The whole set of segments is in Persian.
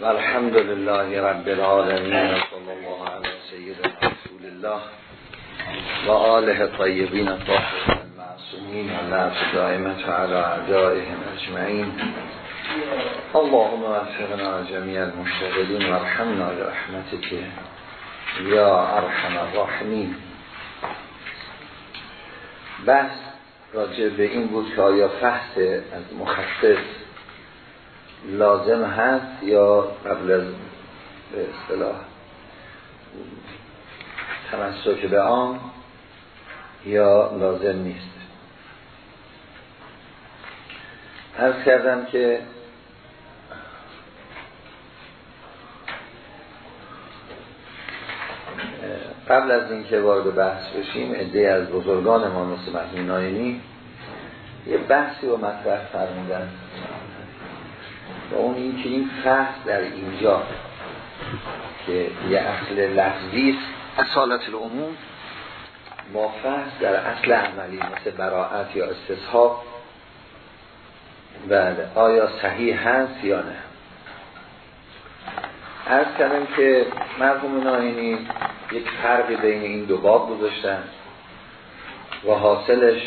والحمد لله رب العالمين صلى الله على سيدنا رسول الله و آله طیبین طاهرین المعصومین و لعب دائمت على اعدائهم اجمعین. اللهم وفقنا جميع المشتغلين وارحمنا برحمتك یا ارحم الراحمین. بحث راجع به این بود که آیا فحص از مخصص لازم هست یا قبل از به اصطلاح تمسک به آن یا لازم نیست؟ عرض کردم که قبل از اینکه وارد بحث بشیم عده از بزرگان ما مثل مهمین یه بحثی رو مطرح فرمودن. و اون این که این فحص در اینجا که یه اصل لفظی اصالت العموم. فحص در اصل عملی مثل براعت یا استصحاب بله آیا صحیح هست یا نه؟ ارز کردم که مرحوم ناینی یک فرقی بین این دو باب گذاشتن و حاصلش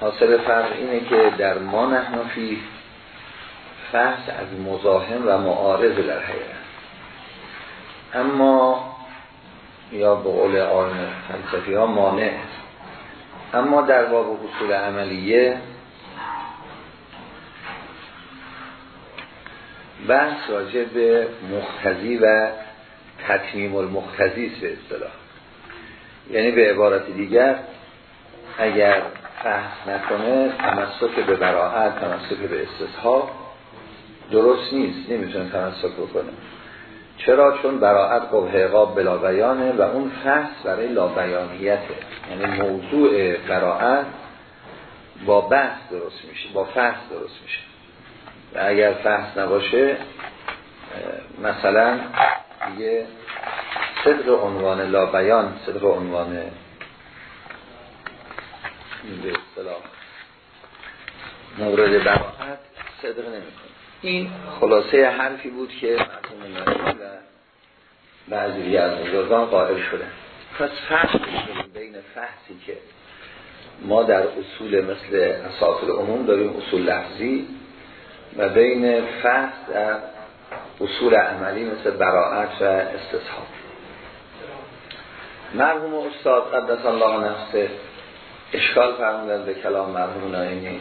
حاصل فرق اینه که در ما نحنفی فحص از مزاحم و معارض در حقیقت. اما یا به قول آن فلسفی ها مانع. اما در باب اصول عملیه بحث راجع به مختزی و تطمیم المختزی به اصطلاح. یعنی به عبارت دیگر اگر فحص نکنه تمسک به براعت تمسک به استصحاب درست نیست نمی‌تونه تمسک بکنه. چرا؟ چون براعت قبه عقاب بلا بیانه و اون فحص برای لا بیانیته. یعنی موضوع براعت با بحث درست میشه با فحص درست میشه. و اگر فحص نباشه مثلا یه صدق عنوان لا بیان صدق عنوان به اصطلاح مورد براعت صدق نمی‌کنه. این خلاصه حرفی بود که مرحوم و بعضی از بزرگان قائل شدن پس فرق بین فحصی که ما در اصول مثل اساس عموم داریم اصول لفظی و بین فحص در اصول عملی مثل براعت و استصحاب. مرحوم استاد قدس الله نفسه اشکال فرمودن به کلام مرحوم نایینی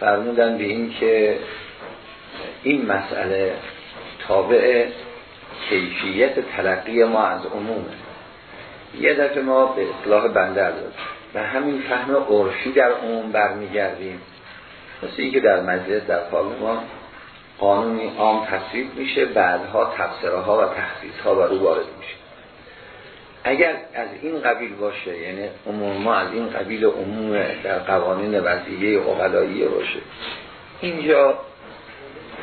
فرمودن به این که این مسئله تابع کیفیت تلقی ما از عمومه. یه دفعه ما به اصلاح داریم و همین فهم عرفی در عموم برمیگردیم. مثل این که در مجلس در پارلمان قانونی عام تصویب میشه بعدها تفسیرها ها و تخصیص ها بر رو وارد میشه. اگر از این قبیل باشه یعنی عموم ما از این قبیل عموم در قوانین وضعیه اقلایی باشه اینجا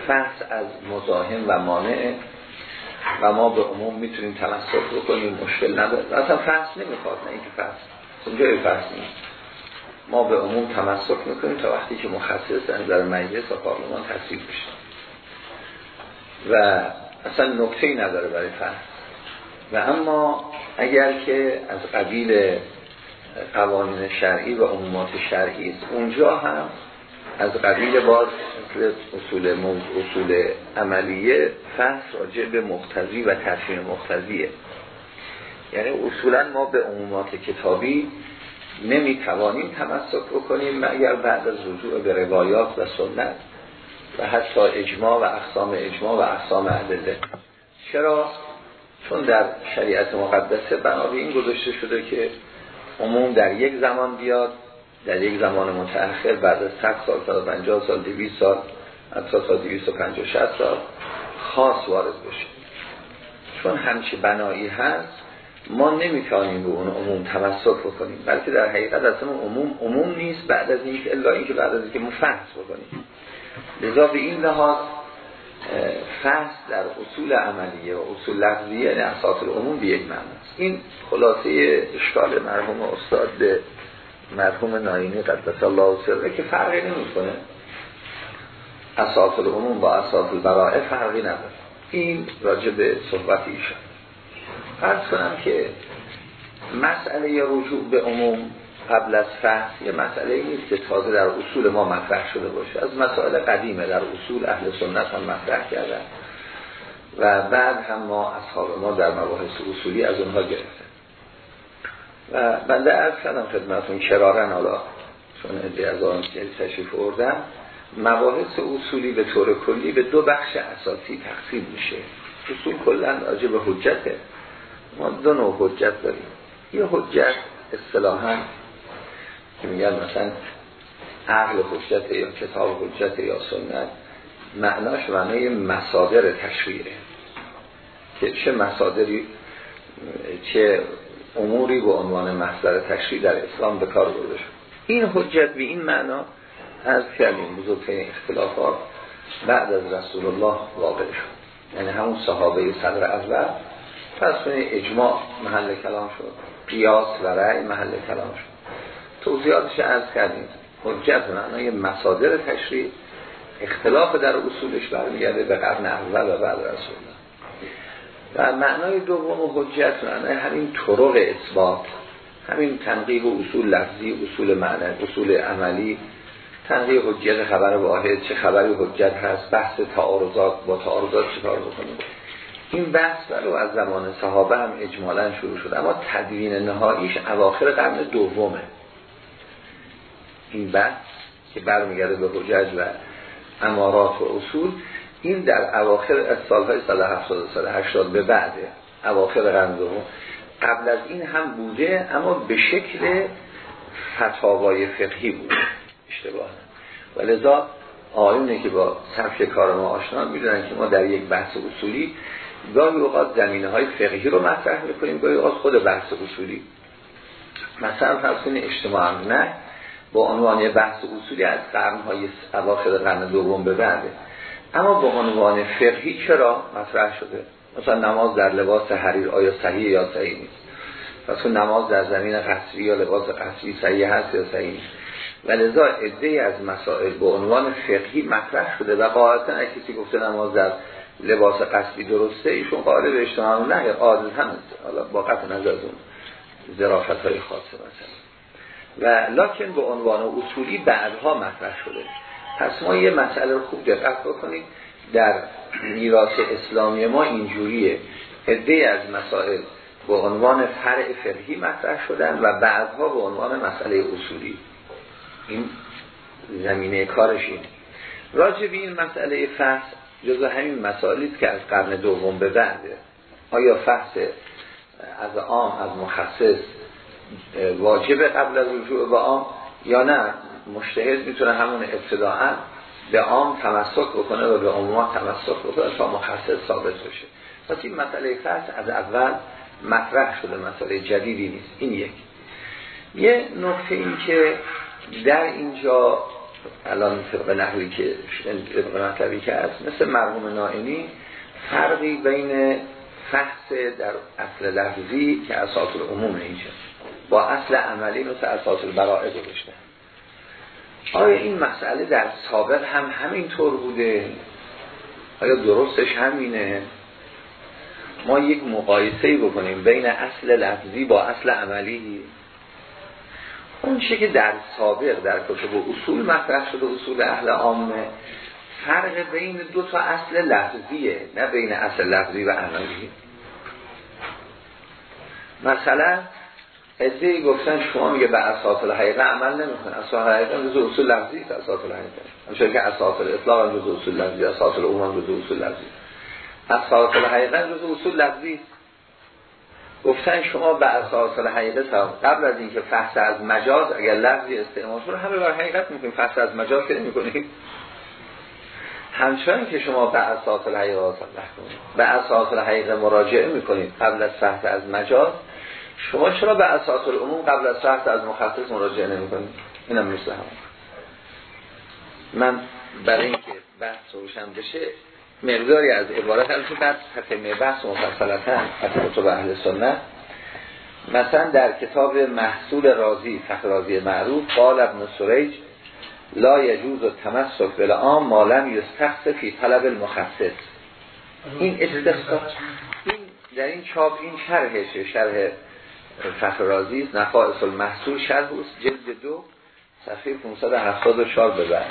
فحص از مزاحم و مانع و ما به عموم می‌تونیم تمسک بکنیم مشکل نداره. اصلا فحص نمی‌خواد نه اینکه فحص اونجا فحص نیست. ما به عموم تمسک می‌کنیم تا وقتی که مخصص در مجلس و پارلمان تصویب بشه. و اصلا نکته نداره برای فحص و اما اگر که از قبیل قوانین شرعی و عمومات شرعی است اونجا هم از قبیل باز اصول, اصول عملیه فحص راجع به مختزی و تصمیم مختزیه یعنی اصولا ما به عمومات کتابی نمی‌توانیم تمسک بکنیم مگر بعد از رجوع به روایات و سنت و حتی اجماع و اقسام اجماع و اقسام عدده چرا؟ چون در شریعت مقدسه بنا این گذاشته شده که عموم در یک زمان بیاد در یک زمان متأخر بعد از 100 سال 150 سال 200 سال حتی تا 250 60 سال خاص وارد بشه. چون همچی بنایی هست ما نمی‌تونیم به اون عموم تمسک بکنیم بلکه در حقیقت اصلا عموم عموم نیست بعد از اینکه الا اینکه بعد از اینکه مفحص بکنیم. لذا به این لحاظ فحص در اصول عملیه و اصول لفظیه یعنی اساس العموم به یک معنی است. این خلاصه اشکال مرحوم استاد مرحوم ناینی قدس الله سره که فرقی نمی‌کنه. اساس العموم با اساس البرائه فرقی نداره. این راجع به صحبت ایشان. فرض کنم که مسئله رجوع به عموم قبل از فحص یه مسئله نیست که تازه در اصول ما مطرح شده باشه. از مسائل قدیمه در اصول اهل سنت هم مطرح کردن. و بعد هم ما اصحاب ما در مباحث اصولی از اونها گرفتن و بنده از کردم خدمتون کرارن حالا چون ادهی از آن تشریف اردم مباحث اصولی به طور کلی به دو بخش اساسی تقسیم میشه. اصول کلا راجع به حجته. ما دو نوع حجت داریم. یه حجت اصطلاحا که میگن مثلا عقل حجت یا کتاب حجت یا سنت معناش معنای مصادر تشریعه. که چه مصادری چه اموری به عنوان مصدر تشریع در اسلام به کار برده شد. این حجت به این معنا از کردیم بزرگترین اختلافات بعد از رسول الله واقع شد. یعنی همون صحابه صدر اول پس اجماع محل کلام شد قیاس و رأی محل کلام شد. توضیحاتش از کردیم. حجت معنای مصادر تشریع اختلاف در اصولش برمیگرده به قرن اول و بعد رسول الله. و معنای دوم حجت معنای همین طرق اثبات همین تنقیح اصول لفظی اصول معنی اصول عملی. تنقیح حجت خبر واحد چه خبری حجت هست بحث تعارضات با تعارضات چه بکنیم؟ این بحث رو از زمان صحابه هم اجمالا شروع شد اما تدوین نهاییش اواخر قرن دومه. این بحث که برمیگرده به حجج و امارات و اصول این در اواخر از سالهای سال 70 سال 80 به بعده اواخر قرن قبل از این هم بوده اما به شکل فتاوای فقهی بوده. اشتباه و لذا آیونه که با سبک کار ما آشنا می‌دونن که ما در یک بحث اصولی گاهی اوقات زمینه های فقهی رو مطرح می‌کنیم گاهی اوقات خود بحث اصولی. مثلا کنید اجتماع نه با عنوان بحث اصولی از قرنهای اواخر قرن دوم به بعده اما با عنوان فقهی چرا مطرح شده؟ مثلا نماز در لباس حریر آیا صحیح یا صحیح نیست؟ پس نماز در زمین قصری یا لباس قصری صحیح هست یا صحیح نیست؟ و لذا عده از مسائل به عنوان فقهی مطرح شده و قاعدتا کسی گفته نماز در لباس قصری درسته ایشون قائل به اجتماع نه قاعدتا هم حالا با قطع نظر اون ظرافت های خاصه مثلا. و لکن به عنوان اصولی بعدها مطرح شده. پس ما یه مسئله رو خوب دقت بکنید در میراث اسلامی ما اینجوریه. عده از مسائل به عنوان فرع فقهی مطرح شدن و بعدها به عنوان مسئله اصولی. این زمینه کارش این راجع این مسئله فحص جزو همین مسائلی که از قرن دوم به بعده آیا فحص از عام از مخصص واجب قبل از رجوع به عام؟ یا نه. مشتهد می‌تونه همون ابتداعا به عام تمسک بکنه و به عموم تمسک بکنه تا مخصص ثابت بشه. پس این مسئله فرض از اول مطرح شده مسئله جدیدی نیست. این یک. یه نکته این که در اینجا الان طبق نحوی که طبق مطلبی که هست مثل مرحوم نائینی فرقی بین فحص در اصل لفظی که اساس العموم اینجا با اصل عملی مثل اساس البرائه گذاشته. آیا این مسئله در سابق هم همین طور بوده؟ آیا درستش همینه؟ ما یک مقایسه بکنیم بین اصل لفظی با اصل عملی. اون چه که در سابق در کتب اصول مطرح شده اصول اهل عامه فرق بین دو تا اصل لفظیه نه بین اصل لفظی و عملی. مثلا ادهی گفتن شما میگه به اساس الحقیقه عمل نمی‌کنه. اساس الحقیقه جزء اصول لفظی است اساس الحقیقه همچنین که اساس الاطلاق هم جزء اصول لفظی اساس العموم جزء اصول لفظی. اساس الحقیقه جزء اصول لفظی گفتن شما به اساس الحقیقه قبل از اینکه فحص از مجاز اگر لفظی استعمال کنه همه بر حقیقت می‌کنیم. فحص از مجاز که نمی‌کنیم. همچنان که شما به اساس الحقیقه به اساس الحقیقه مراجعه می‌کنید. قبل از فحص از مجاز شما چرا به اساس العموم قبل از شرط از مخصص مراجعه نمی کنید اینم مثل هم من برای اینکه بحث روشن بشه مقداری از عبارت از بعد تتمه بحث مفصلتا از کتب اهل سنت. مثلا در کتاب محصول رازی فخر رازی معروف قال ابن سریج لا یجوز و تمسک بالعام مالم یستخص فی طلب المخصص. این استخصاص این در این چاپ این شرحشه شرح فخرازی نفائس المحصول شرح است جلد دو صفحه 574 ببر.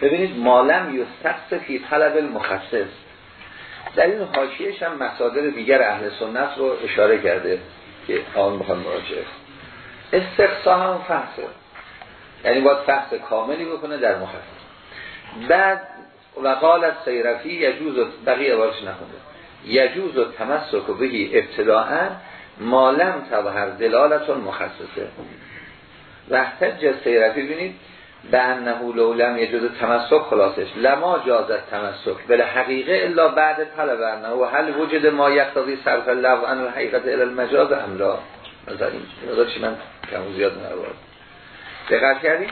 ببینید مالم یستخص فی طلب المخصص. در این حاشیهش هم مصادر دیگر اهل سنت رو اشاره کرده که آن بخوام مراجعه استقصا هم فحصه یعنی باید فحص کاملی بکنه در مخصص. بعد و قالت سیرفی یجوز بقیه بارش نخونده. یجوز و تمسک بهی ابتداعا مالم تظهر دلالتون مخصصه. و احتج سیرفی بینید به انه لولم یجوز تمسک خلاصش. لما جازت تمسک؟ بله حقیقه الا بعد طلب انه و هل وجد ما یقتضی صرف لو ان الحقیقت الى المجاز املا این چی من کم زیاد نرواد دقت کردیم؟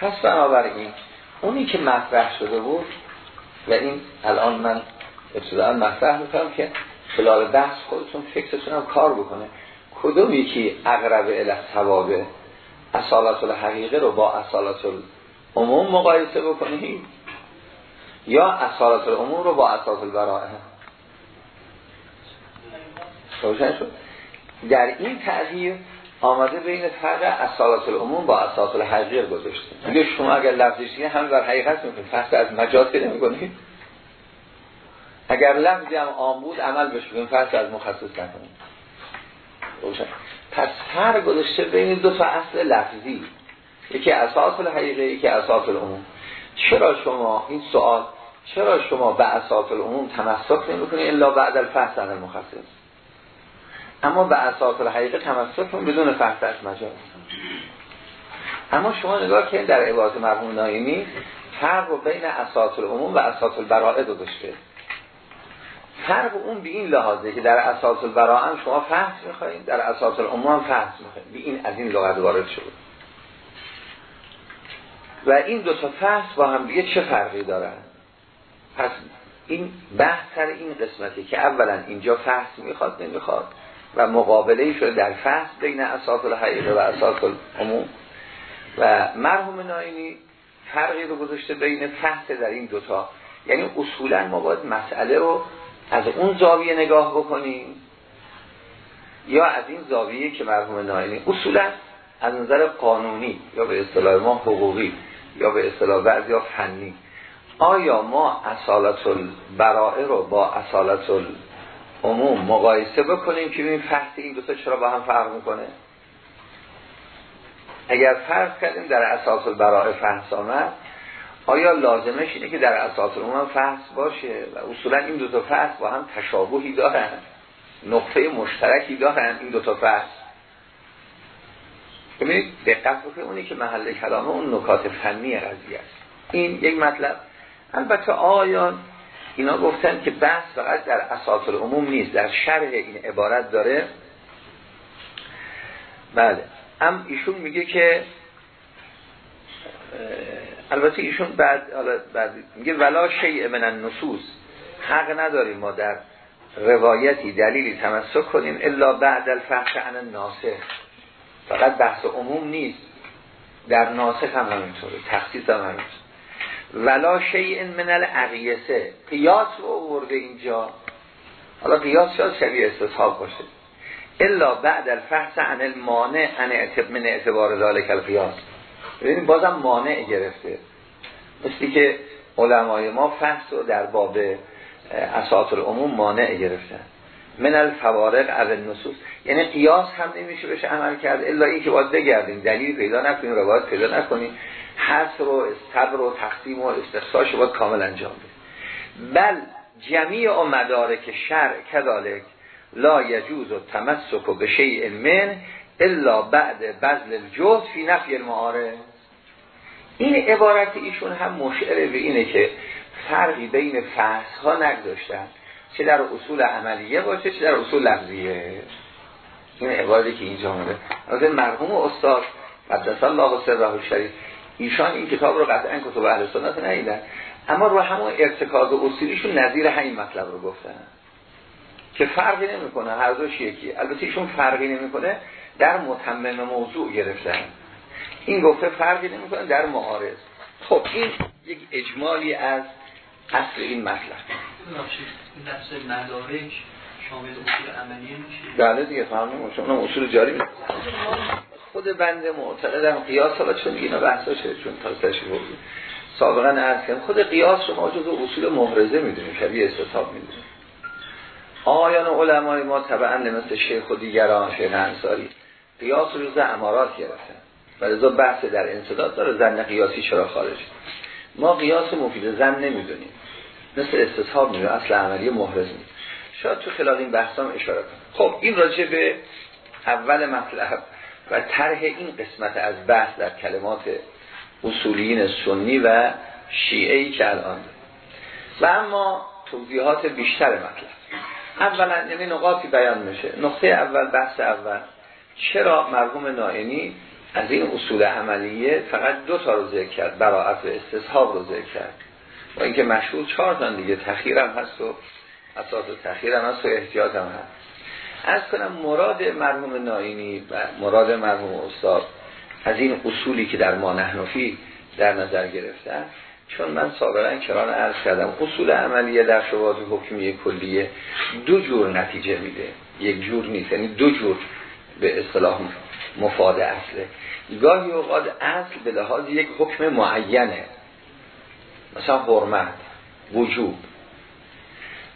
پس بنابراین اونی که مطرح شده بود و این الان من ابتداعا مطرح می‌کنم که خلال بحث خودتون فکرتون هم کار بکنه. کدوم یکی اقرب اله ثوابه اصالت الحقیقه رو با اصالت العموم مقایسه بکنید یا اصالت العموم رو با اصالت شد. در این تعبیر آمده بین فرق اصالت العموم با اصالت الحقیقه گذاشته. میگه شما اگر لفظی همه بر حقیقت می‌کنید فقط از مجاز نمی‌کنید اگر لفظی هم آن بود عمل بشه. بگیم فقط از مخصص روشن. پس فرق گذاشته بین دو تا اصل لفظی. یکی اساس الحقیقه یکی اساس العموم. چرا شما این سوال چرا شما به اساس العموم تمسک نمی‌کنید الا بعد الفحص عن المخصص؟ اما به اساس الحقیقه تمسک بدون فحص از مجاز. اما شما نگاه کنید در عبارت مرحوم نایمی فرق بین اساس العموم و اساس البراءه گذاشته فرق اون به این لحاظه که در اساس البراء شما فحص می‌خواهید در اساس العموم فحص می‌خواهید. به این از این لغت وارد شد. و این دو تا فحص با هم دیگه چه فرقی دارن؟ پس این بحث سر این قسمتی که اولا اینجا فحص می‌خواد نمی‌خواد و مقابله شده در فحص بین اساس الحقیقه و اساس العموم. و مرحوم ناینی فرقی رو گذاشته بین فحص در این دوتا یعنی اصولا ما باید مسئله رو از اون زاویه نگاه بکنیم یا از این زاویه که مرحوم ناینی اصولا از نظر قانونی یا به اصطلاح ما حقوقی یا به اصطلاح بعض یا فنی. آیا ما اصالت البرائه رو با اصالت العموم مقایسه بکنیم که ببینیم فحص این دو تا چرا با هم فرق می‌کنه؟ اگر فرض کردیم در اساس البرائه فحص آمد آیا لازمش اینه که در اساس العموم فحص باشه؟ و اصولا این دو تا فحص با هم تشابهی دارن. نقطه مشترکی دارن این دو تا فحص. ببینید دقت بکنید اونی که محل کلامه اون نکات فنی قضیه است. این یک مطلب. البته آیان اینا گفتن که بحث فقط در اساس العموم نیست در شرح این عبارت داره. بله. هم ایشون میگه که البته ایشون بعد, بعد میگه ولا شیء من النصوص. حق نداریم ما در روایتی دلیلی تمسک کنیم الا بعد الفحش عن الناسخ فقط بحث عموم نیست. در ناسخ هم همینطوره. تخصیص هم همینطوره. ولا شیء من العقیسه قیاس رو آورده اینجا. حالا قیاس شاید شبیه استصحاب باشه. الا بعد الفحص عن المانع عن من اعتبار ذالک القیاس. ببینید بازم مانع گرفته. مثلی که علمای ما فحص رو در باب اساط العموم مانع گرفتن. من الفوارق از نصوص یعنی قیاس هم نمیشه بشه عمل کرد الا این که باید بگردیم. دلیل پیدا نکنیم روایت پیدا نکنیم. حس رو استبر و تقسیم و استخصاش باید کامل انجام بده بل جمیع و مدارک شرع کذالک لا یجوز و تمسک و به شیء من الا بعد بذل الجهد فی نفی المعارض. این عبارت ایشون هم مشعره به اینه که فرقی بین فحص ها نگذاشتن چه در اصول عملیه باشه چه در اصول لفظیه. این عبارتی که اینجا آمده از مرحوم استاد قدس الله سره شریف ایشان این کتاب رو قطعا کتب اهل سنت ندیدن. اما رو همون ارتکاز اصولیشون نظیر همین مطلب رو گفتن. که فرقی نمی‌کنه هر دوش یکی. البته ایشون فرقی نمی‌کنه. در متمم موضوع گرفتن. این گفته فرقی نمی‌کنه در معارض. خب این یک اجمالی از اصل این مطلب. نفس مدارک شامل اصول عملیه میشه؟ بله دیگه فهمیم چون اصول جاری میشه خود بنده معتقدم قیاس حالا چون اینا بحثا شده چون تا تشریح بود سابقا عرض کردم خود قیاس شما جزو اصول محرزه می‌دونیم شبیه استصحاب می‌دونیم آیان علمای ما طبعا مثل شیخ و دیگران شیخ انصاری. قیاس رو امارات گرفتن. و لذا بحث در انصداد داره زن قیاسی چرا خارج؟ ما قیاس مفید زن نمی‌دونیم. مثل استصحاب می‌دونیم اصل عملی محرز نیست شاید تو خلال این بحث هم اشاره کنم. خب این راجع به اول مطلب و طرح این قسمت از بحث در کلمات اصولیین سنی و شیعه که الان و اما توضیحات بیشتر مطلب. اولا یعنی نقاطی بیان میشه. نقطه اول بحث اول. چرا مرحوم نائینی از این اصول عملیه فقط دو تا رو ذکر کرد براعت و استصحاب رو ذکر کرد؟ و اینکه مشهور چهار تا دیگه تخیرم هست و اساس تخیرم هست و احتیاط هم هست. از کنم مراد مرحوم نائینی و مراد مرحوم استاد از این اصولی که در ما نحنفی در نظر گرفتن چون من سابقا کران عرض کردم اصول عملیه در شواهد حکمی کلیه دو جور نتیجه میده. یک جور نیست یعنی دو جور به اصطلاح مفاد اصله گاهی اوقات اصل به لحاظ یک حکم معینه. مثلا حرمت وجوب.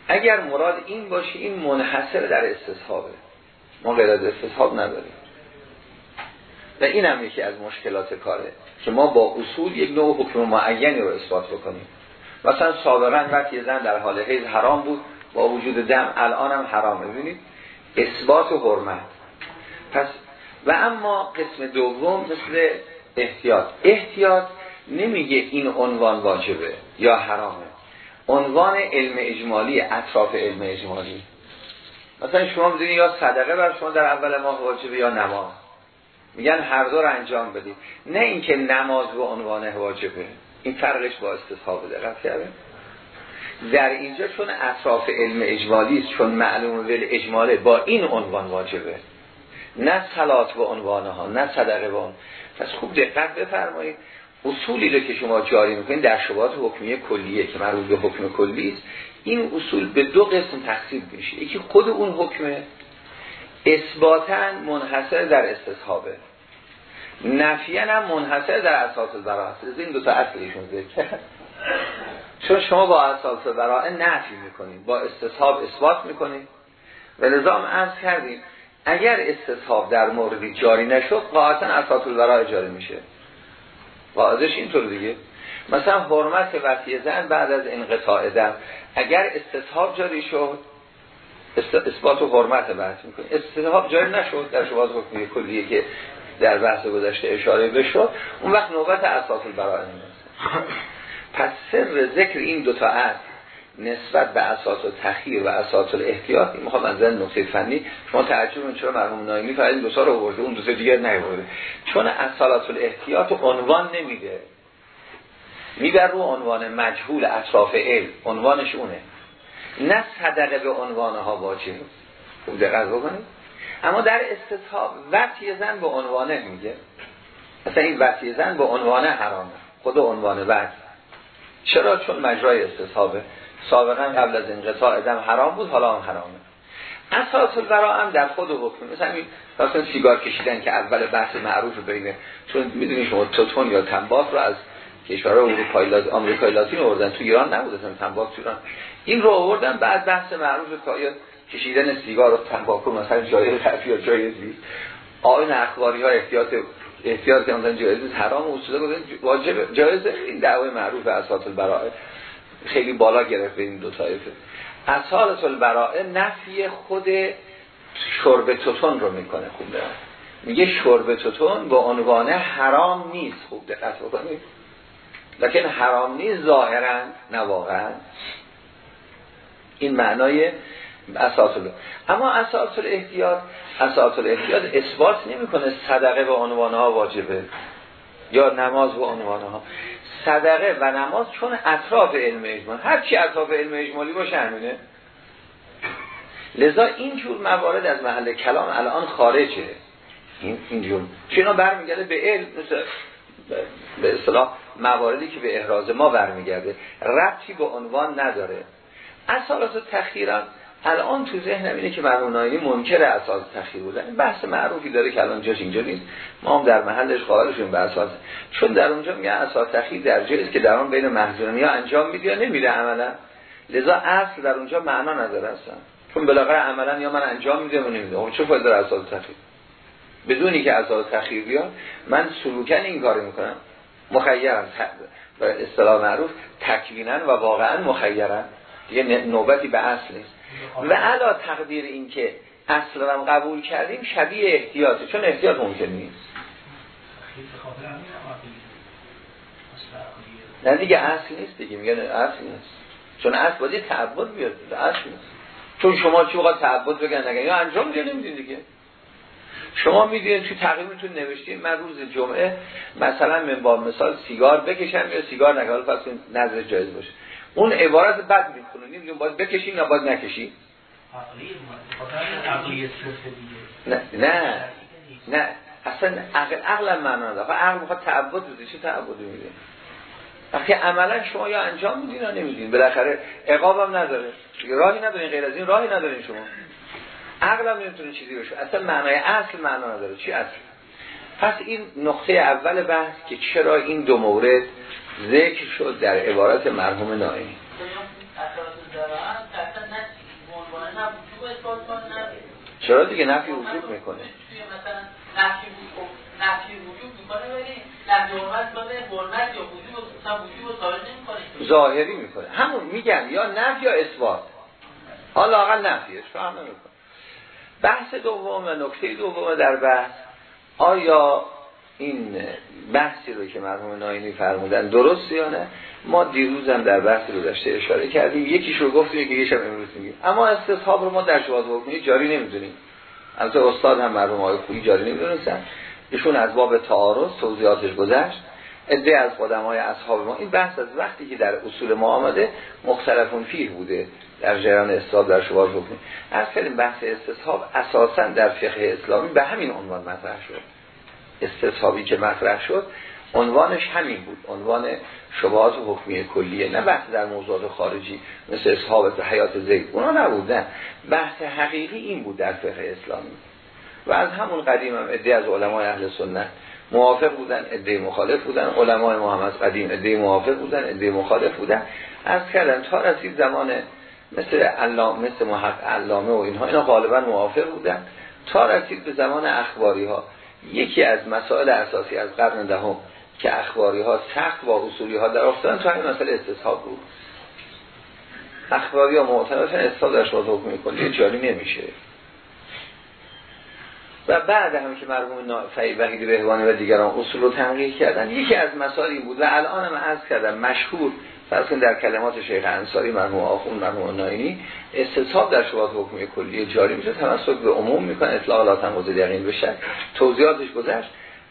اگر مراد این باشه این منحصر در استصحابه. ما غیر از استصحاب نداریم. و این هم یکی از مشکلات کاره که ما با اصول یک نوع حکم معینی رو اثبات بکنیم. مثلا سابقا وقتی زن در حال حیض حرام بود با وجود دم الان هم حرام ببینید اثبات حرمت. پس و اما قسم دوم مثل احتیاط. احتیاط نمیگه این عنوان واجبه یا حرامه. عنوان علم اجمالی اطراف علم اجمالی. مثلا شما می‌دونید یا صدقه بر شما در اول ماه واجبه یا نماز. میگن هر دو رو انجام بدید. نه اینکه نماز به عنوان واجبه. این فرقش با استصحاب دقت کرده در اینجا چون اطراف علم اجمالی است چون معلوم ول اجماله با این عنوان واجبه. نه صلات به عنوانها نه صدقه به پس خوب دقت بفرمایید. اصولی رو که شما جاری می‌کنید در شبات حکمی کلیه که مربوط به حکم کلی است این اصول به دو قسم تقسیم میشه. یکی خود اون حکمه اثباتا منحصر در استصحابه. نفیان هم منحصر در اساس البراءه. این دو تا اصلشون ذکر چون شما با اساس البراءه نفی می‌کنید با استصحاب اثبات می‌کنید. و نظام عرض کردیم اگر استصحاب در موردی جاری نشد قاعدتا اساس البراءه جاری میشه. قاعدش اینطور دیگه. مثلا حرمت وقتی زن بعد از انقطاع دم اگر استصحاب جاری شد اثبات و حرمت بحث می‌کنه استصحاب جاری نشد در شواز حکمی کلیه که در بحث گذشته اشاره بشد اون وقت نوبت اساس البراءه پس سر ذکر این دوتا اصل نسبت به اساس و تخییر و اساس الاحتیاط این می‌خوام از نقطه فنی. شما تعجب چرا مرحوم نایمی فقط دو تا رو اون دو تا دیگر نیورده چون اصالات الاحتیاط عنوان نمیده. میبر رو عنوان مجهول اطراف علم. عنوانش اونه. نه صدقه به عنوانها واجب. خوب دقت بکنید. اما در استصحاب وقتی زن به عنوانه میگه. مثلا این وقتی زن به عنوانه حرامه. خود عنوان وقت چرا؟ چون مجرای استصحابه سابقا قبل از انقطاع دم حرام بود حالا هم حرامه. اساس البرا هم در خود حکم مثلا مثلا سیگار کشیدن که اول بحث معروف بینه چون می‌دونی شما توتون یا تنباک رو از کشورهای اروپایی لاتین آمریکای لاتین آوردن. تو ایران نبود اصلا تنباک تو ایران. این رو آوردن بعد بحث معروف یا کشیدن سیگار و تنباکو مثلا جای رفی یا جای زیست. آقای اخباری ها احتیاط احتیاط که مثلا جایز حرام اصولا واجب جایز این دعوای معروف اساس البراءه خیلی بالا گرفته این دو طایفه اساس البراءه نفی خود شرب توتون رو می‌کنه خوب میگه شرب توتون با عنوان حرام نیست خوب دقت بکنید لکن حرام نیست ظاهرا نه واقعا. این معنای اساس اما اساس الاحتیاط اساس الاحتیاط اثبات نمی‌کنه صدقه به عنوان ها واجبه یا نماز به عنوان ها صدقه و نماز چون اطراف علم اجمال. هر چی اطراف علم اجمالی باشه همینه. لذا این جور موارد از محل کلام الان خارجه. این اینجور چون برمیگرده به علم مثل به اصطلاح مواردی که به احراز ما برمیگرده. ربطی به عنوان نداره. اصالات تخیران الان تو ذهنم اینه که مرحوم ناینی منکر اساس تخیر بودن. این بحث معروفی داره که الان جاش اینجا نیست. ما هم در محلش قائلشون به اساس چون در اونجا میگه اساس تخیر در جایی که در آن بین محضورانی ها انجام میده یا نمیده عملا. لذا اصل در اونجا معنا نداره اصلا. چون بالاخره عملا یا من انجام میده و نمیده خب چه فایده اساس تخیر بدونی که اساس تخیر بیاد من سلوکن این کار می‌کنم. مخیرم به اصطلاح معروف تکوینا و واقعا مخیرن. دیگه نوبتی به اصل نیست. و علا تقدیر این که اصل رو قبول کردیم شبیه احتیاطه چون احتیاط ممکن نیست. نه دیگه اصل نیست دیگه میگن اصل نیست. چون اصل باید تعبد بیاد اصل نیست. چون شما چی وقت تعبد بگن نگن. یا انجام دیگه نمیدین دیگه. شما می‌دونید توی تقریبتون نوشتیم من روز جمعه مثلا من با مثال سیگار بکشم یا سیگار نگه پس نظر جایز باشه. اون عبارت بد می‌کنه نمی‌دونم باید بکشیم یا باید نکشیم نه نه نه. اصلا عقل عقل معنا نداره. عقل می‌خواد تعبد بده. چه تعبدی میده؟ وقتی عملا شما یا انجام میدین یا نمیدین بالاخره عقاب هم نداره. راهی ندارین غیر از این. راهی ندارین شما. عقل هم نمی‌تونه چیزی بشه اصلا معنای اصل معنا نداره. چی اصل؟ پس این نقطه اول بحث که چرا این دو مورد ذکر شد در عبارت مرحوم نائمی چرا دیگه نفی وجود می‌کنه؟ ظاهری می‌کنه. همون میگن یا نفی یا اثبات. حالا آقل نفیش فهم بحث دوم و نکته دوم در بحث آیا این بحثی رو که مرحوم ناینی فرمودن درست یا نه ما دیروزم در بحث رو داشته اشاره کردیم. یکیش رو گفتیم یکیش هم امروز میگیم اما استصحاب رو ما در شواهد حکمی جاری نمی‌دونیم. البته استاد هم مرحوم آقای خویی جاری نمی‌دونستن. ایشون از باب تعارض توضیحاتش گذشت. عده از های اصحاب ما این بحث از وقتی که در اصول ما آمده مختلفون فیه بوده در جریان اسلام در شواهد حکمی. از بحث استصحاب اساسا در فقه اسلامی به همین عنوان مطرح شد. استصحابی که مطرح شد عنوانش همین بود. عنوان شبهات حکمی کلیه نه بحث در موضوعات خارجی مثل اصحاب حیات زید. اونا نبود نه. بحث حقیقی این بود در فقه اسلامی. و از همون قدیم هم عده از علمای اهل سنت موافق بودن عده مخالف بودن. علمای محمد قدیم عده موافق بودن عده مخالف بودن. از کردن تا رسید زمان مثل علامه مثل محق علامه و اینها اینا غالبا موافق بودن. تا رسید به زمان اخباری ها یکی از مسائل اساسی از قرن دهم که اخباری ها سخت با اصولی ها در افتادن تو همین مسئله استصحاب بود. اخباری ها معتنفن استصحاب در شما حکم کلی جاری نمیشه. و بعد هم که مرحوم فعی وحید بهوانی و دیگران اصول رو تنقیح کردن یکی از مسائلی بود و الان هم عرض کردم مشهور فرض در کلمات شیخ انصاری مرحوم آخون مرحوم ناینی استصحاب در شبات حکمی کلی جاری میشه تمسک به عموم می‌کنه اطلاق لا تنقض یقین بشه توضیحاتش گذشت.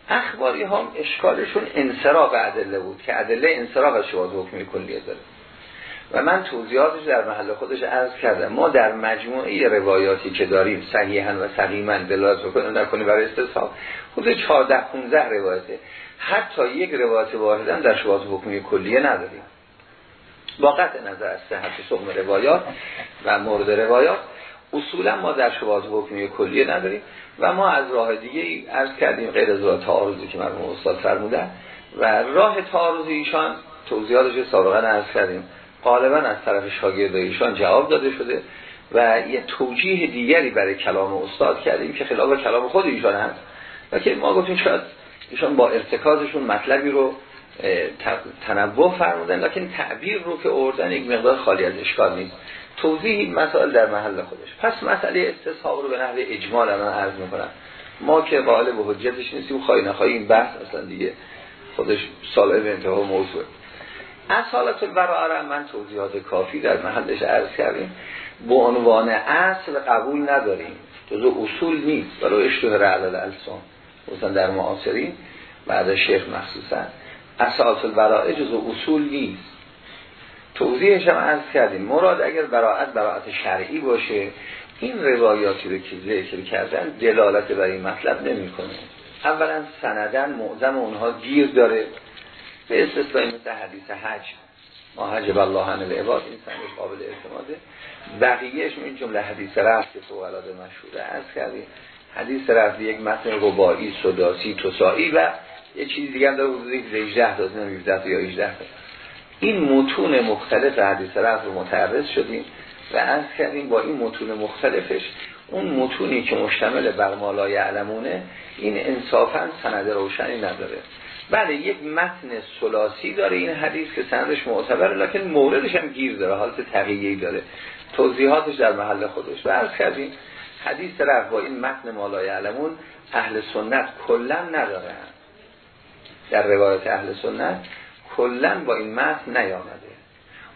اخباری هم اشکالشون انصراف ادله بود که ادله انصراف از شبات حکمی کلیه داره. و من توضیحاتش در محل خودش عرض کردم. ما در مجموعه روایاتی که داریم صحیحا و سقیما بلاز بکنیم در کنیم برای استصحاب خود 14 15 روایته. حتی یک روایت واحدا در شبات حکمی کلیه نداریم. با قطع نظر از صحت سقم روایات و مورد روایات اصولا ما در شباز حکمی کلیه نداریم و ما از راه دیگه ای عرض کردیم غیر از راه تعارضی که مرموم استاد فرمودن و راه تعارض ایشان توضیحاتش سابقا عرض کردیم. غالبا از طرف شاگرد ایشان جواب داده شده و یه توجیه دیگری برای کلام استاد کردیم که خلاف کلام خود ایشان هست و که ما گفتیم شاید ایشان با ارتکازشون مطلبی رو تنوع فرمودن لکن تعبیر رو که اردن یک مقدار خالی از اشکال نیست. توضیح این مسائل در محل خودش. پس مسئله استصحاب رو به نحو اجمال الان عرض می‌کنم. ما که قائل به حجتش نیستیم خواهی نخواهی این بحث اصلا دیگه خودش سال به انتها موضوع اصالت البراءه من توضیحات کافی در محلش عرض کردیم. به عنوان اصل قبول نداریم. جزو اصول نیست. برای اشتهر علال السان مثلا در معاصرین بعد شیخ مخصوصا. اساس البراءه جزو اصول نیست. توضیحش هم عرض کردیم. مراد اگر براعت براعت شرعی باشه این روایاتی رو که ذکر کردن دلالت بر این مطلب نمی‌کنه. اولا سندن معظم اونها گیر داره. به استثنای مثل حدیث حج ما حجب الله عن العباد این سندش قابل اعتماده. بقیهش این جمله حدیث رفت که فوقلاد مشهوره. از کردیم حدیث رفت یک متن ربایی صداسی توسایی و یه چیزی دیگه هم داره حدود 18 تا 17 یا 18 تا. این متون مختلف حدیث رفت رو متعرض شدیم و از کردیم با این متون مختلفش اون متونی که مشتمل بر مالای علمونه این انصافا سند روشنی نداره. بله یک متن سلاسی داره این حدیث که سندش معتبره لکن موردش هم گیر داره حالت تقییهی داره. توضیحاتش در محل خودش. و از کردیم حدیث طرف با این متن مالای علمون اهل سنت کلا نداره در روایت اهل سنت کلا با این متن نیامده.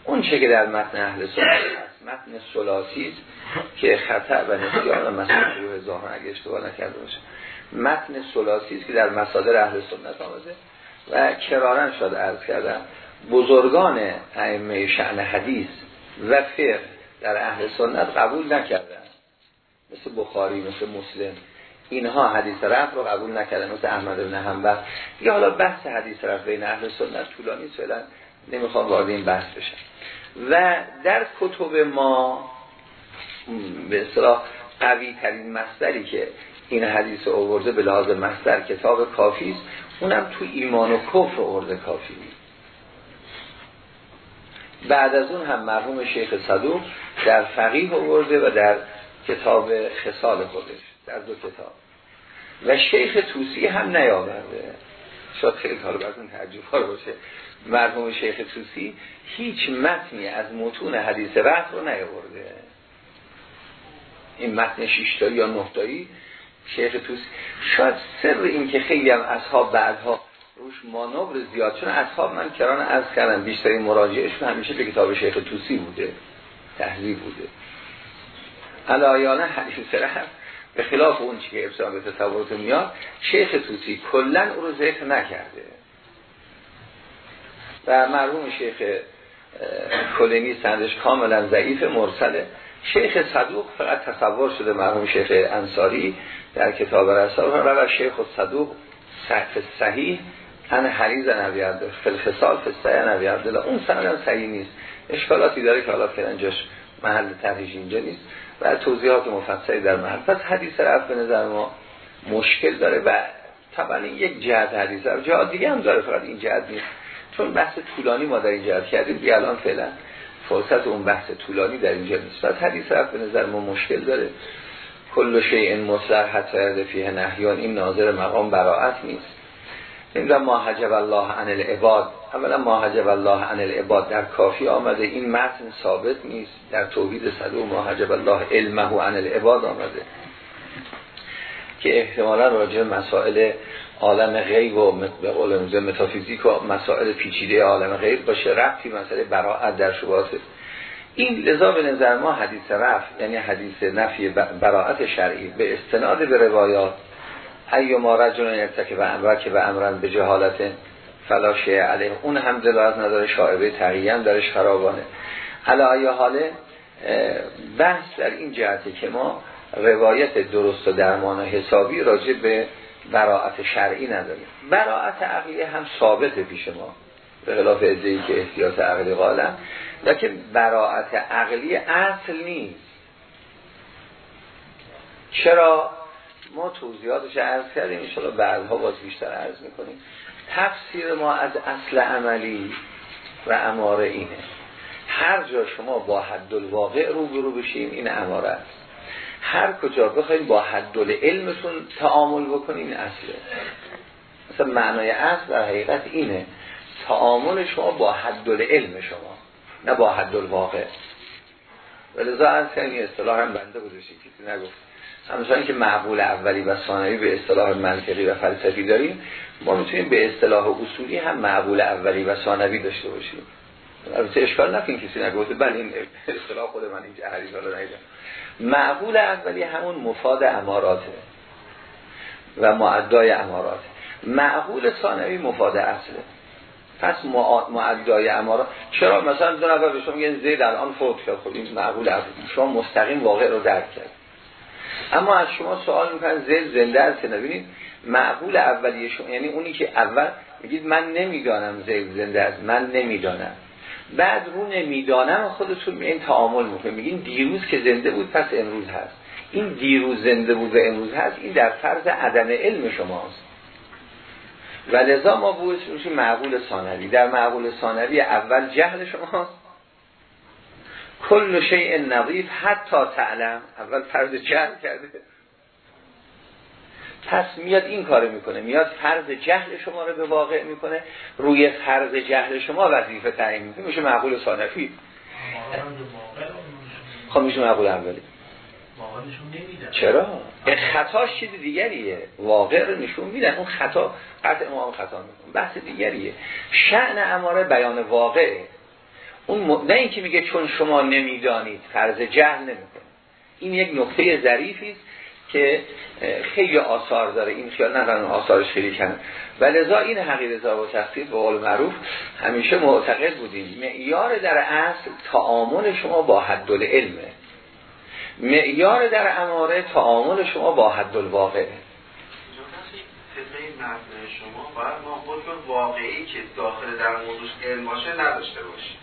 اون چه که در متن اهل سنت هست متن سلاسی که خطا و نسیان و روح ظاهر اگه اشتباه نکرده باشه. متن سلاسی است که در مصادر اهل سنت آمده و کرارن شد عرض کردم بزرگان ائمه شعن حدیث و فقه در اهل سنت قبول نکردن. مثل بخاری مثل مسلم. اینها حدیث رفت رو قبول نکردن مثل احمد بن حنبل. یا حالا بحث حدیث رفت بین اهل سنت طولانی فعلا نمی‌خوام وارد این بحث بشم. و در کتب ما به اصطلاح قوی ترین مصدری که این حدیث آورده به لحاظ مصدر کتاب کافی است اونم تو ایمان و کفر آورده کافی بعد از اون هم مرحوم شیخ صدوق در فقیه آورده و در کتاب خصال خودش. در دو کتاب و شیخ توسی هم نیاورده. شاید خیلی کار از اون ترجیح باشه. مرحوم شیخ توسی هیچ متنی از متون حدیث رفت رو نیاورده. این متن شیشتایی یا نهتایی شیخ توسی. شاید سر این که خیلی هم اصحاب بعدها روش مانور زیاد چون اصحاب من کران از کردم بیشترین مراجعشون همیشه به کتاب شیخ توسی بوده. تحضیب بوده. علایانه حدیث رفت به خلاف اون چی که افسان به تصورت میاد شیخ توسی کلا او رو ذکر نکرده. و مرحوم شیخ کلینی سندش کاملا ضعیف مرسله. شیخ صدوق فقط تصور شده مرحوم شیخ انصاری در کتاب رسال و شیخ صدوق صحف صحیح ان حریز نبی عبدالله فلخصال فستای نبی عبدالله. اون سند هم صحیح نیست. اشکالاتی داره که حالا فعلا جاش محل تحریش اینجا نیست. و توضیحات مفصلی در محل. پس حدیث رفت به نظر ما مشکل داره و طبعا یک جهت حدیث جهت دیگه هم داره فقط این جهت نیست. چون بحث طولانی ما در این جهت کردیم بیا الان فعلا فرصت اون بحث طولانی در اینجا نیست. پس حدیث رفت به نظر ما مشکل داره. کل شیء مصلح حتی فیه نهیان. این ناظر مقام براعت نیست. این ما حجب الله عن العباد. اولا ما حجب الله عن العباد. در کافی آمده این متن ثابت نیست. در توحید صدو ما حجب الله علمه عن العباد آمده. که احتمالا راجع مسائل عالم غیب و به قول متافیزیک و مسائل پیچیده عالم غیب باشه. رفتی مسئله براعت در شبهات این لذا به نظر ما حدیث رفت یعنی حدیث نفی براعت شرعی به استناد به روایات ای ما رجل ارتکب امر که به امرن به جهالت فلاشه علیه. اون هم دلالت نداره شاعبه تقییم درش خرابانه. حالا آیا حاله بحث در این جهتی که ما روایت درست و درمان و حسابی راجع به براعت شرعی نداریم. براعت عقلی هم ثابت پیش ما به خلاف ادهی که احتیاط عقلی قالم لیکن براعت عقلی اصل نیست. چرا؟ ما توضیحاتش عرض کردیم انشاءالله بعدها باز بیشتر عرض می‌کنیم. تفسیر ما از اصل عملی و اماره اینه. هر جا شما با حد الواقع رو برو بشیم این اماره است. هر کجا بخواید با حد علمتون تعامل بکنین اصله. مثلا معنای اصل در حقیقت اینه. تعامل شما با حد علم شما نه با حد الواقع ولذا از این اصطلاح هم بنده بودشی کسی نگفت. همچنان که معقول اولی و ثانوی به اصطلاح منطقی و فلسفی داریم ما می‌تونیم به اصطلاح اصولی هم معقول اولی و ثانوی داشته باشیم. البته اشکال نکنین کسی نگفته بله این اصطلاح خود من اینجا حدیث رو نیدم معقول اولی همون مفاد اماراته و معدای اماراته. معقول ثانوی مفاد اصله. پس معدای امارا چرا؟ مثلا دو نفر به شما میگن زید الان فوت کرد. خب این معقول است شما مستقیم واقع رو درک کرد اما از شما سوال می‌کنن زید زنده است نبینید معقول اولیه شما یعنی اونی که اول میگید من نمی‌دانم زید زنده است. من نمی‌دانم. بعد رو نمی‌دانم خودتون این تعامل می‌کنه میگین دیروز که زنده بود پس امروز هست. این دیروز زنده بود و امروز هست این در فرض عدم علم شماست. و لذا ما بود میشه معقول ثانوی. در معقول ثانوی اول جهل شماست. کل شیء نظیف حتی تعلم. اول فرض جهل کرده. پس میاد این کارو می‌کنه. میاد فرض جهل شما رو به واقع می‌کنه. روی فرض جهل شما وظیفه تعیین می‌کنه. میشه معقول ثانوی خب میشه معقول اولی. چرا؟ خطا چیز دیگریه. واقع رو نشون میدن. اون خطا قطع امام خطا میکن بحث دیگریه. شعن اماره بیان واقعه اون م... نه اینکه میگه چون شما نمی‌دانید فرض جهل نمی‌کنه. این یک نکته ظریفی است که خیلی آثار داره. این خیال ندارن آثارش خیلی کنه و لذا این حقیقت و تخصیص به قول معروف همیشه معتقد بودیم. معیار در اصل تعامل شما با حد علمه معیار در اماره تعامل شما با حد الواقع شما باید ما حکم واقعی که داخل در موضوع علم باشه نداشته باشیم.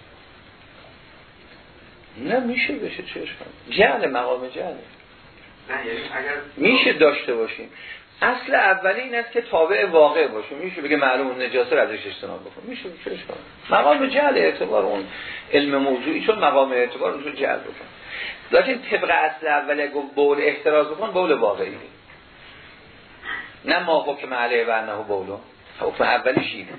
نه میشه بشه چه جهل مقام جهل نه یعنی اگر میشه داشته باشیم. اصل اولی این است که تابع واقع باشه میشه بگه معلوم نجاسه ازش اجتناب بکن میشه چه مقام جهل اعتبار اون علم موضوعی. چون مقام اعتبار اونجا جهل بکن لیکن طبق اصل اوله گفت بول احتراز بکن بول واقعی. نه ما حکم علیه و انه بولو. حکم اولیش اینه.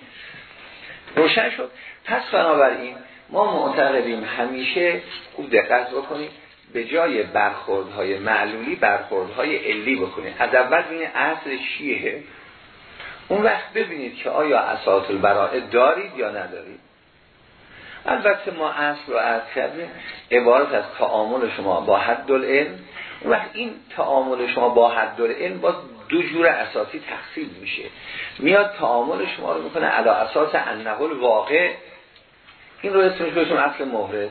روشن شد. پس بنابراین ما معتقدیم همیشه خوب دقت بکنیم به جای برخوردهای معلولی برخوردهای علی بکنیم. از اول ببینید اصل چیه؟ اون وقت ببینید که آیا اساس البراءه دارید یا ندارید. البته ما اصل رو عرض کردیم عبارت از تعامل شما با حد العلم وقت این تعامل شما با حد العلم باز دو جور اساسی تقسیم میشه. میاد تعامل شما رو می‌کنه علا اساس انه واقع این رو اسمش بهشون اصل مهرز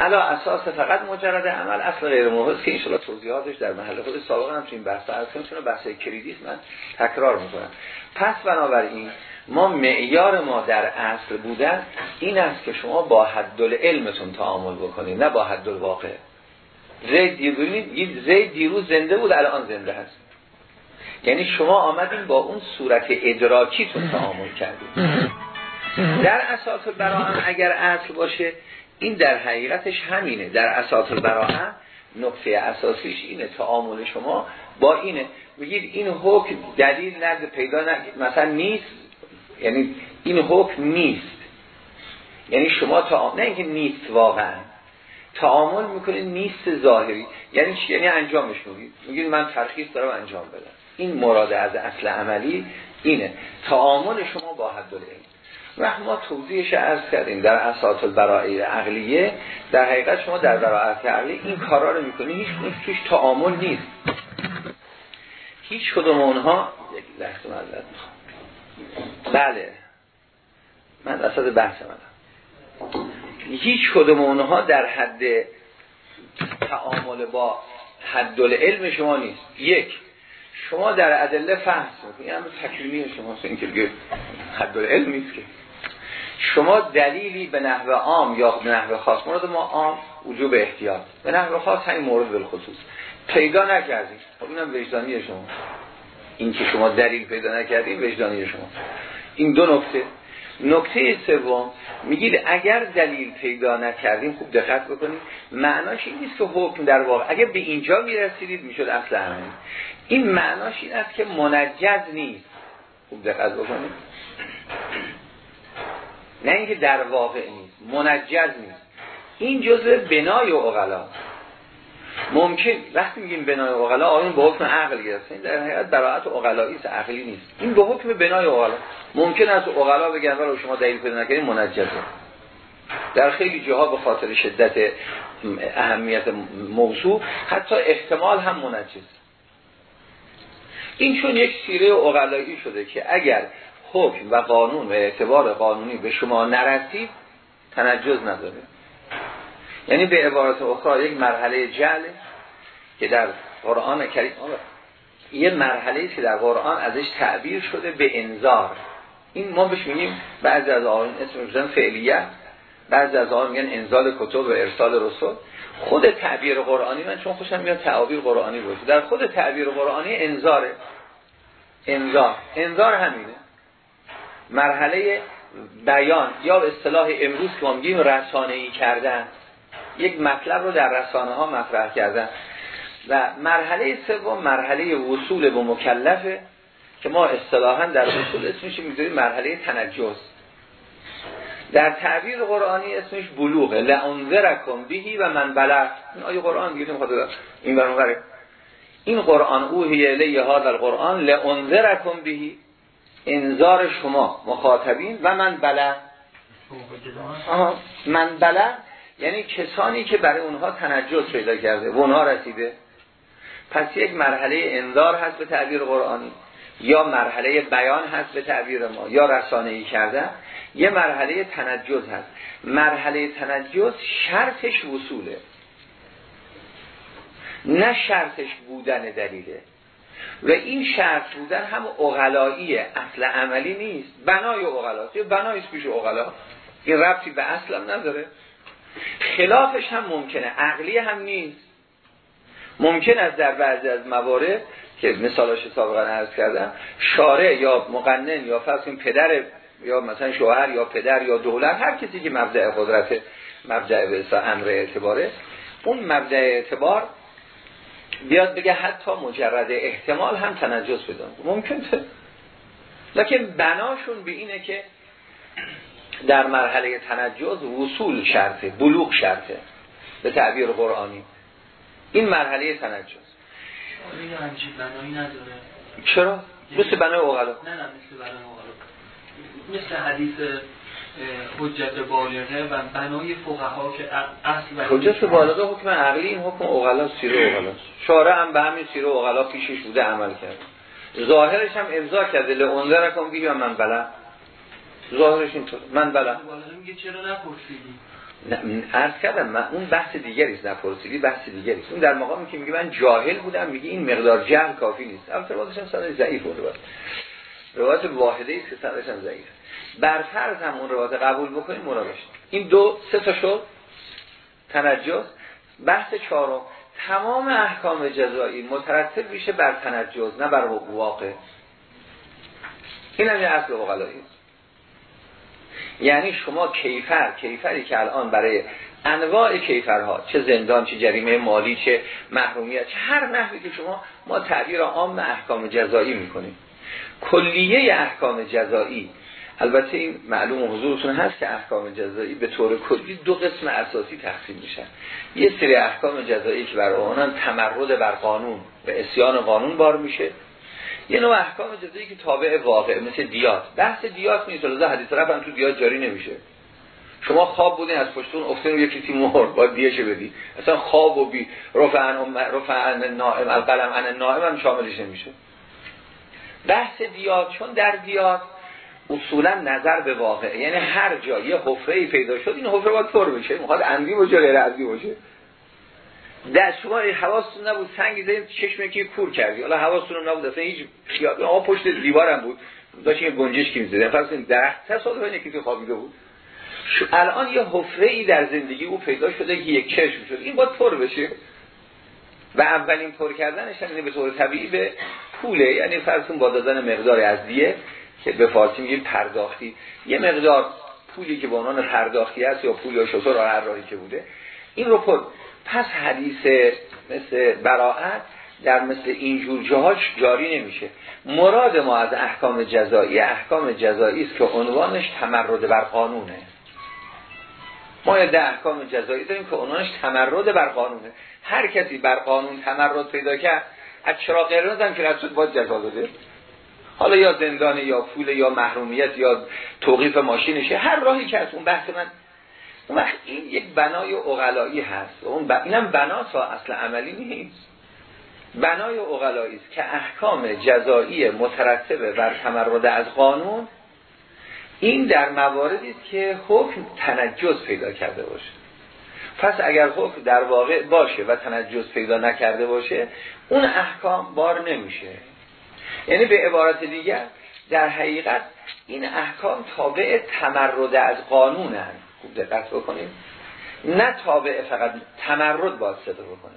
علا اساس فقط مجرد عمل اصل غیر مهرز که انشاءالله توضیحاتش در محل خود سابقا هم تو این بحث عرض کنم بحث کریدیس من تکرار می‌کنم. پس بنابراین ما معیار ما در اصل بودن این است که شما با حد علمتون تعامل بکنید نه با حد واقع زید دیروز زید دیروز زنده بود الان زنده هست. یعنی شما آمدین با اون صورت ادراکیتون تعامل کردید در اساس براهم اگر اصل باشه این در حقیقتش همینه. در اساس براهم نقطه اساسیش اینه تعامل شما با اینه. بگید این حکم دلیل نده پیدا نگید مثلا نیست. یعنی این حکم نیست. یعنی شما تا نه اینکه نیست واقعا. تعامل می‌کنید نیست ظاهری. یعنی چی؟ یعنی انجامش میگید. میگید من ترخیص دارم انجام بدم. این مراد از اصل عملی اینه. تعامل شما با حد العلم و ما توضیحش عرض کردیم. در اساس البرائه عقلیه در حقیقت شما در براعت عقلی این کارا رو می‌کنی. هیچ توش تعامل نیست. هیچ کدوم اونها یک لحظه مذارت می‌خوام. بله. من اصلا بحث منم هیچ کدوم اونها در حد تعامل با حد علم شما نیست. یک شما در ادله فحص می‌کنید یعنی تکلیمی شما اینکه حد علم نیست که. شما دلیلی به نحو عام یا به نحو خاص مورد ما عام وجوب احتیاط. به نحو خاص همین مورد بالخصوص. پیدا نکردید خب اینم وجدانی شما. این که شما دلیل پیدا نکردید وجدانی شما. این دو نکته. نکته سوم میگید اگر دلیل پیدا نکردیم خوب دقت بکنید. معناش این نیست که حکم در واقع. اگر به اینجا می‌رسیدید می‌شد اصل همین. این معناش این است که منجز نیست. خوب دقت بکنید. نه اینکه در واقع نیست منجز نیست. این جزء بنای اغلا ممکن وقتی میگیم بنای اغلا آقایون به حکم عقل گرفتن در حقیقت براعت اغلایی عقلی نیست. این به حکم بنای اغلا ممکن است اغلا بگن ولی شما دلیل پیدا نکنید منجزه. در خیلی جاها به خاطر شدت اهمیت موضوع حتی احتمال هم منجز. این چون یک سیره اغلایی شده که اگر حکم و قانون و اعتبار قانونی به شما نرسید تنجز نداره. یعنی به عبارت اخرى یک مرحله جعل که در قرآن کریم یه مرحله که در قرآن ازش تعبیر شده به انذار. این ما بهش میگیم بعضی از آقایون اسم میگن فعلیت بعضی از آقایون میگن انزال کتب و ارسال رسول خود تعبیر قرآنی من چون خوشم میاد تعبیر قرآنی باشه. در خود تعبیر قرآنی انذاره. انذار. انذار همینه. مرحله بیان یا به اصطلاح امروز که ما میگیم رسانه ای کردن یک مطلب رو در رسانه ها مطرح کردن. و مرحله سوم مرحله وصول به مکلفه که ما اصطلاحا در وصول اسمش می‌ذاریم مرحله تنجس. در تعبیر قرآنی اسمش بلوغه. لعنذرکم بهی و من بلغ این آیه قرآن دیگه نمی‌خواد این برون این قرآن اوهی الیه هذا القرآن. لعنذرکم بهی. انذار شما مخاطبین و من بلغ من بلغ یعنی کسانی که برای اونها تنجس پیدا کرده و اونها رسیده. پس یک مرحله انذار هست به تعبیر قرآنی یا مرحله بیان هست به تعبیر ما یا رسانه ای کردن. یه مرحله تنجز هست. مرحله تنجز شرطش وصوله. نه شرطش بودن دلیله. و این شرط بودن هم اغلاییه. اصل عملی نیست. بنای اغلاست یه بناییست پیش اغلا. این ربطی به اصلم نداره. خلافش هم ممکنه. عقلی هم نیست. ممکن است در بعضی از موارد که مثالاش سابقا عرض کردم شارع یا مقنن یا فرض پدر یا مثلا شوهر یا پدر یا دولت هر کسی که مبدع قدرت مبدع امر اعتباره اون مبدع اعتبار بیاد بگه حتی مجرد احتمال هم تنجس بدن. ممکن ته. لکن بناشون به اینه که در مرحله تنجز وصول شرطه بلوغ شرطه به تعبیر قرآنی. این مرحله تنجز. بنایی نداره. چرا؟ مثل بنای اوغلا. نه نه مثل بنای اوغلا. مثل حدیث حجت بالغه و بنای فقها که اصل و حجت بالغه حکم عقلی این حکم اوغلا سیره اوغلا شارع هم به همین سیره اوغلا پیشش بوده عمل کرد. ظاهرش هم امضا کرده نکن بیگه من بلا ظاهرش اینطور من بلا میگه چرا نپرسیدی؟ عرض کردم من اون بحث دیگری است نپرسیدی بحث دیگری است. اون در مقامی که میگه من جاهل بودم میگه این مقدار جهل کافی نیست. البته روایتش هم سند ضعیف بود. روایت واحده است که سندش هم ضعیف. بر فرض هم اون روایت قبول بکنیم مرادش این دو سه تا شد تنجس. بحث چهارم. تمام احکام جزایی مترتب میشه بر تنجس نه بر واقع. این هم یه اصل اقلایی یعنی شما کیفر کیفری که الان برای انواع کیفرها چه زندان چه جریمه مالی چه محرومیت چه هر نحوی که شما ما تعبیر عام احکام جزایی می‌کنیم. کلیه احکام جزایی البته این معلوم حضورتون هست که احکام جزایی به طور کلی دو قسم اساسی تقسیم میشن. یه سری احکام جزایی که بر آنان تمرد بر قانون به اسیان قانون بار میشه. یه نوع احکام جزایی که تابع واقع مثل دیات. بحث دیات نیست لذا حدیث رفت هم تو دیات جاری نمیشه. شما خواب بودین از پشتون افتین یه کسی مهر باید دیشه بدی. اصلا خواب و بی رفعن رفعن نائم القلم ان نائم هم شاملش نمیشه. بحث دیات چون در دیات اصولا نظر به واقع. یعنی هر جا یه حفره پیدا شد این حفره باید پر بشه. می‌خواد عمدی باشه غیر عمدی باشه. در شما حواستون نبود سنگ زدید چشم که کور کردی. حالا حواستون نبود اصلا هیچ خیال آقا پشت دیوارم بود. داشت یه گنجش که می‌زدن فرض کنید درخت تصادفا یکی خوابیده بود. الان یه حفره ای در زندگی او پیدا شده که یک چشم شد این باید پر بشه. و اولین پر کردنش هم به طور طبیعی به پوله یعنی فرض با دادن مقدار از دیه که به فارسی میگیم پرداختی. یه مقدار پولی که به عنوان پرداختی است یا پول یا شطور هر راهی که بوده. این رو پر پس حدیث مثل براعت در مثل اینجور جاهاش جاری نمیشه. مراد ما از احکام جزایی احکام جزایی است که عنوانش تمرد بر قانونه. ما یه احکام جزایی داریم که عنوانش تمرد بر قانونه. هر کسی بر قانون تمرد پیدا کرد از چرا قرمز هم که رسول باید جزا بده حالا یا زندان یا پول یا محرومیت یا توقیف ماشینشه هر راهی که از اون بحث من اون وقت این یک بنای اغلایی هست. اون ب... اینم بنا تا اصل عملی نیست. بنای اغلایی است که احکام جزایی مترتبه بر تمرد از قانون این در مواردی است که حکم تنجز پیدا کرده باشه. پس اگر حکم در واقع باشه و تنجز پیدا نکرده باشه اون احکام بار نمیشه. یعنی به عبارت دیگر در حقیقت این احکام تابع تمرد از قانونن. خوب دقت بکنید نه تابع فقط تمرد باید صدق بکنه.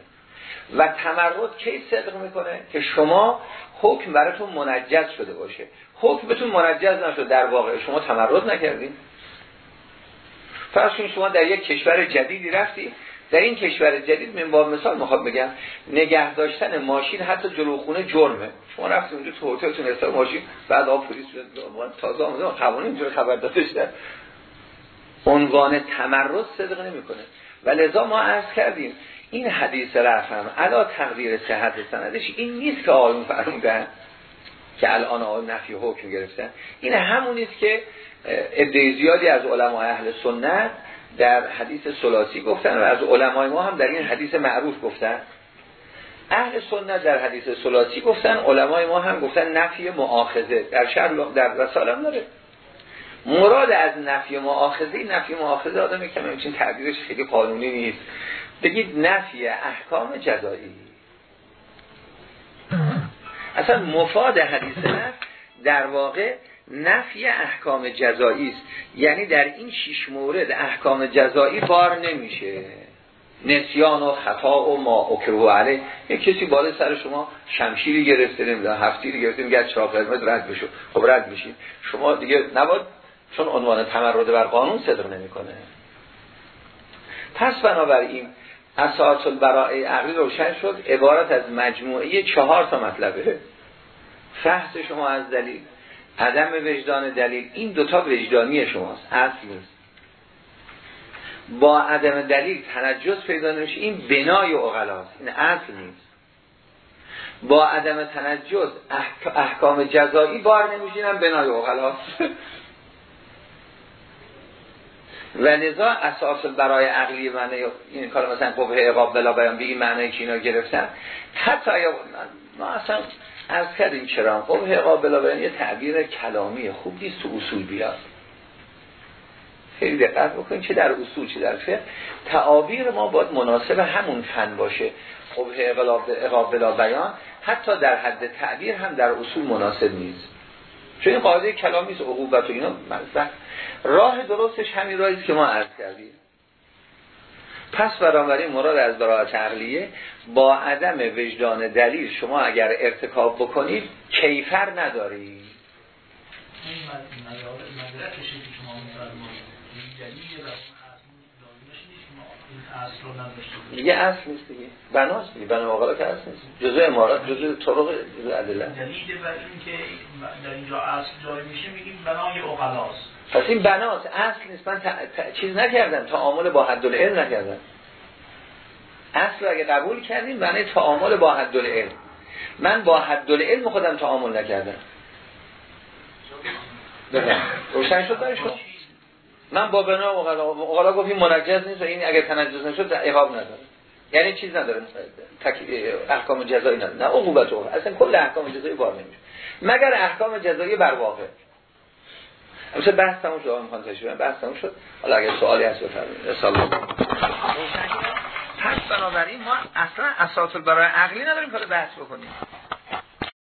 و تمرد کی صدق می‌کنه؟ که شما حکم براتون منجز شده باشه. حکم بهتون منجز نشد در واقع. شما تمرد نکردید فرض شما در یک کشور جدیدی رفتید در این کشور جدید من با مثال می‌خواد بگم نگه داشتن ماشین حتی جلو خونه جرمه. شما رفتید اونجا تو هتلتون استاد ماشین بعد آب پلیس تازه آمده قوانین اینجوری خبر شده. عنوان تمرد صدق نمی‌کنه. و لذا ما عرض کردیم این حدیث رفم علا تقدیر صحت سندش این نیست که آقایون فرمودن که الان آقای نفی حکم گرفتن این همون نیست که عده زیادی از علمای اهل سنت در حدیث سلاسی گفتن و از علمای ما هم در این حدیث معروف گفتن. اهل سنت در حدیث سلاسی گفتن علمای ما هم گفتن نفی معاخذه در شهر در رسالم داره. مراد از نفی معاخذه نفی معاخذه آدم کم همچین تعبیرش خیلی قانونی نیست. بگید نفی احکام جزایی. اصلا مفاد حدیث نفی در واقع نفی احکام جزایی است. یعنی در این شش مورد احکام جزایی بار نمیشه. نسیان و خطا و ما اکرو علیه یک کسی بالا سر شما شمشیری گرفته نمی‌دونم هفتیری گرفته میگه چراغ قرمز رد بشو. خب رد میشید شما دیگه نباید چون عنوان تمرد بر قانون صدر نمی‌کنه. پس بنابراین اساس برای عقلی روشن شد. عبارت از مجموعه چهار تا مطلبه. فحص شما از دلیل. عدم وجدان دلیل این دوتا وجدانی شماست. اصل. نیست با عدم دلیل تنجز پیدا نمیشه. این بنای اغلاست این اصل نیست. با عدم تنجز احکام جزایی بار نمیشینم بنای اغلاست و لذا اساس برای عقلی معنی این کار مثلا قبه اقاب بلا بیان به این معنی که اینا گرفتن؟ حتی ما اصلا از کردیم چرا؟ اقاب بلا بیان یه تعبیر کلامی خوب نیست تو اصول بیاد خیلی دقت بکنید چه در اصول چه در فقه. تعابیر ما باید مناسب همون فن باشه. قبه اقاب بلا بیان حتی در حد تعبیر هم در اصول مناسب نیست. چون این قاعده کلامی است عقوبت و اینا مزد راه درستش همین راهی که ما عرض کردیم. پس بنابراین مراد از براعت عقلیه با عدم وجدان دلیل شما اگر ارتکاب بکنید کیفر نداری. دیگه اصل نیست دیگه. بناست دیگه. بنا آقلا که اصل نیست. جزء امارات جزء طرق جزء عدله دلیل بر این که در اینجا اصل جای میشه میگیم بنای اقلاست پس این بناست اصل نیست. من چیز نکردم. تعامل با حد العلم نکردم. اصل اگه قبول کردیم معنی تعامل با حد العلم من با حد العلم خودم تعامل نکردم. روشن شد برای شما. من با بنا اقلا گفت این منجز نیست و این اگر تنجز نشد اقاب نداره. یعنی چیز نداره. تک... احکام جزایی نداره. نه عقوبت اصلا کل احکام جزایی بار نمیشه. مگر احکام جزایی بر واقع. مثلا بحث تموم شد می‌خوان تشریح بحث تموم شد. حالا اگر سوالی هست بفرمایید. سلام پس بنابراین ما اصلا اساس برای عقلی نداریم که بحث بکنیم.